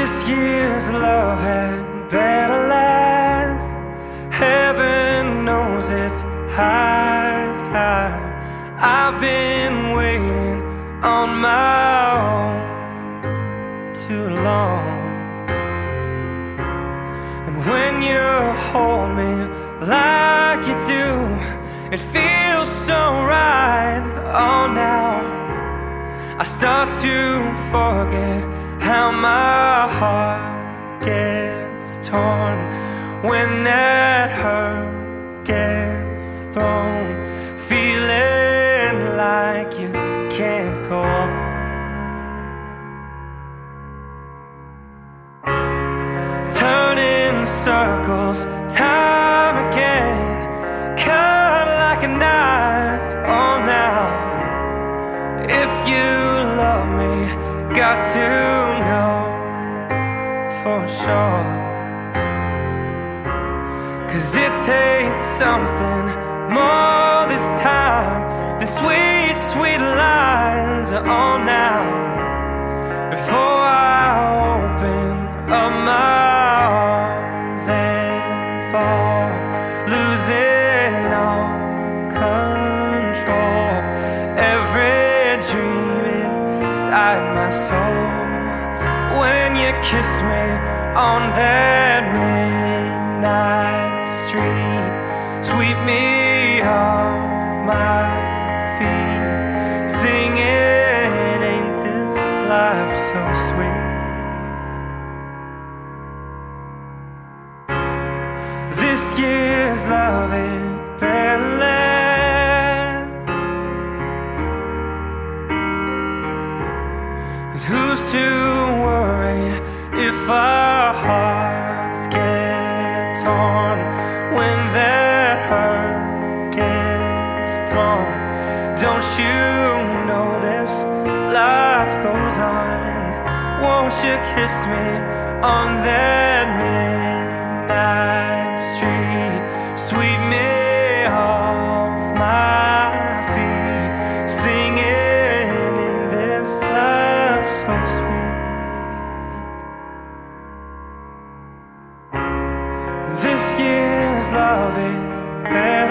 This year's love had better last. Heaven knows it's high time. I've been waiting on my own too long. And when you hold me like you do, it feels so right. Oh, now I start to forget how my heart gets torn when that hurt gets thrown, feeling like you can't go on. Turning circles time again, cut like a knife. Oh, now if you love me, got to for sure. Cause it takes something more this time than sweet, sweet lies. Oh, now before I open up my arms and fall, losing all control. Every dream inside my soul. Kiss me on that midnight street, sweep me off my feet, singing, Ain't this life so sweet? This year's Cause who's to worry if our hearts get torn when that hurt gets thrown? Don't you know this life goes on? Won't you kiss me on that midnight This year's love ain't better